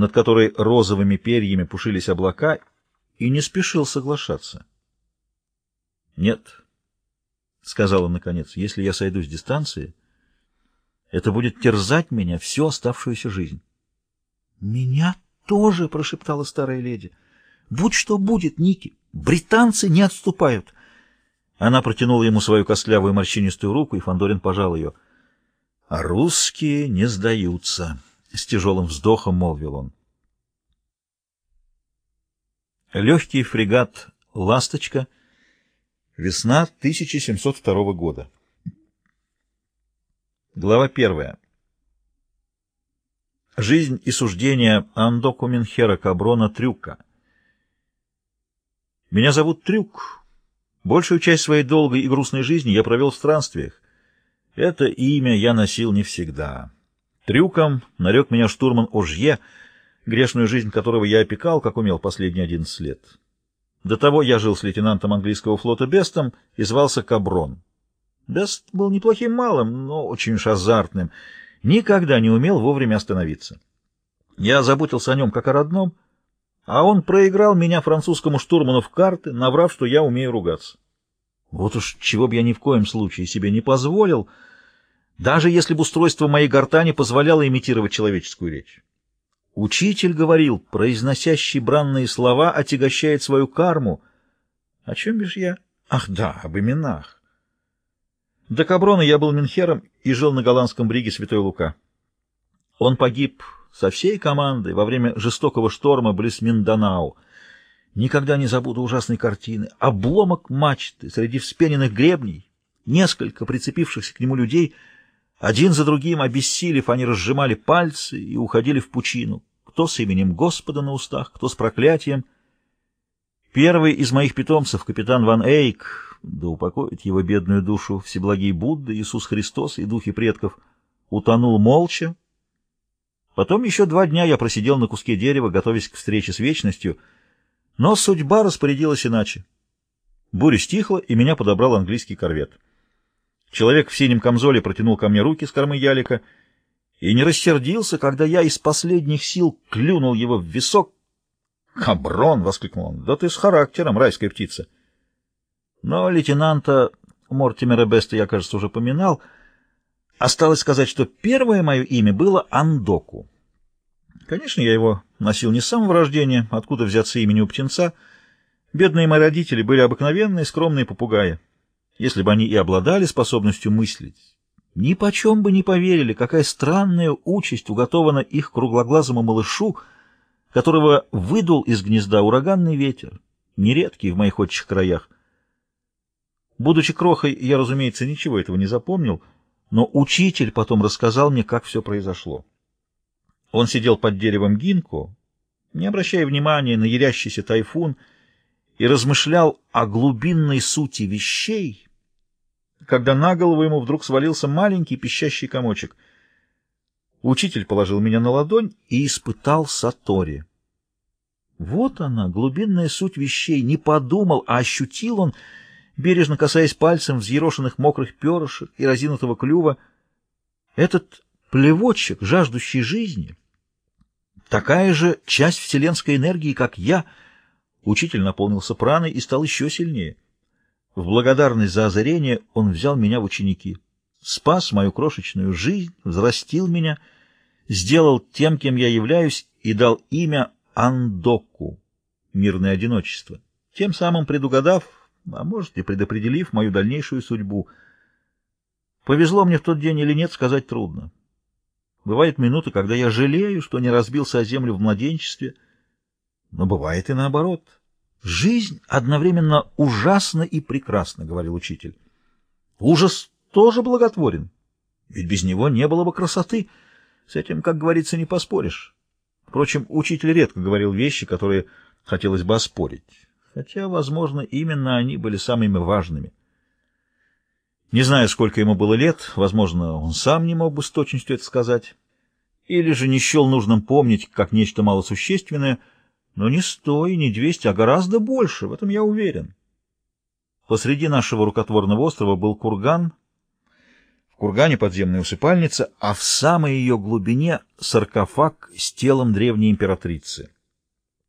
над которой розовыми перьями пушились облака, и не спешил соглашаться. «Нет», — сказал он наконец, — «если я сойду с дистанции, это будет терзать меня всю оставшуюся жизнь». «Меня тоже», — прошептала старая леди. «Будь что будет, Ники, британцы не отступают». Она протянула ему свою костлявую морщинистую руку, и Фандорин пожал ее. «А русские не сдаются», — с тяжелым вздохом молвил он. Легкий фрегат «Ласточка», весна 1702 года. Глава первая. Жизнь и суждения Андоку Минхера Каброна Трюка. Меня зовут Трюк. Большую часть своей долгой и грустной жизни я провел в странствиях. Это имя я носил не всегда. Трюком нарек меня штурман Ожье — грешную жизнь которого я опекал, как умел последние одиннадцать лет. До того я жил с лейтенантом английского флота Бестом и звался Каброн. Бест был неплохим малым, но очень уж азартным, никогда не умел вовремя остановиться. Я заботился о нем как о родном, а он проиграл меня французскому штурману в карты, наврав, что я умею ругаться. Вот уж чего бы я ни в коем случае себе не позволил, даже если бы устройство моей гортани позволяло имитировать человеческую речь. Учитель говорил, произносящий бранные слова отягощает свою карму. О чем бишь я? Ах да, об именах. До Каброна я был Минхером и жил на голландском бриге Святой Лука. Он погиб со всей командой во время жестокого шторма близ Минданау. Никогда не забуду ужасной картины. Обломок мачты среди вспененных гребней, несколько прицепившихся к нему людей — один за другим, обессилев, они разжимали пальцы и уходили в пучину, кто с именем Господа на устах, кто с проклятием. Первый из моих питомцев, капитан Ван Эйк, да упокоит его бедную душу Всеблагий Будда, Иисус Христос и духи предков, утонул молча. Потом еще два дня я просидел на куске дерева, готовясь к встрече с вечностью, но судьба распорядилась иначе. Буря стихла, и меня подобрал английский корвет. Человек в синем камзоле протянул ко мне руки с кормы ялика и не рассердился, когда я из последних сил клюнул его в висок. «Каброн!» — воскликнул он. «Да ты с характером, райская птица!» Но лейтенанта Мортимера Беста я, кажется, уже поминал. Осталось сказать, что первое мое имя было Андоку. Конечно, я его носил не с самого рождения, откуда взяться имени у птенца. Бедные мои родители были обыкновенные, скромные попугаи если бы они и обладали способностью мыслить, ни почем бы не поверили, какая странная участь уготована их круглоглазому малышу, которого выдул из гнезда ураганный ветер, нередкий в моих отчих краях. Будучи крохой, я, разумеется, ничего этого не запомнил, но учитель потом рассказал мне, как все произошло. Он сидел под деревом гинко, не обращая внимания на ярящийся тайфун, и размышлял о глубинной сути вещей, когда на голову ему вдруг свалился маленький пищащий комочек. Учитель положил меня на ладонь и испытал Сатори. Вот она, глубинная суть вещей. Не подумал, а ощутил он, бережно касаясь пальцем взъерошенных мокрых перышек и разинутого клюва. Этот плевочек, жаждущий жизни, такая же часть вселенской энергии, как я. Учитель наполнился праной и стал еще сильнее. В благодарность за озарение он взял меня в ученики, спас мою крошечную жизнь, взрастил меня, сделал тем, кем я являюсь, и дал имя Андоку, мирное одиночество, тем самым предугадав, а может и предопределив мою дальнейшую судьбу. Повезло мне в тот день или нет, сказать трудно. Бывают минуты, когда я жалею, что не разбился о землю в младенчестве, но бывает и наоборот — Жизнь одновременно ужасна и прекрасна, — говорил учитель. Ужас тоже благотворен, ведь без него не было бы красоты. С этим, как говорится, не поспоришь. Впрочем, учитель редко говорил вещи, которые хотелось бы оспорить, хотя, возможно, именно они были самыми важными. Не знаю, сколько ему было лет, возможно, он сам не мог бы с точностью это сказать, или же не счел нужным помнить, как нечто малосущественное — но не сто и не двести, а гораздо больше, в этом я уверен. Посреди нашего рукотворного острова был курган, в кургане подземная усыпальница, а в самой ее глубине саркофаг с телом древней императрицы.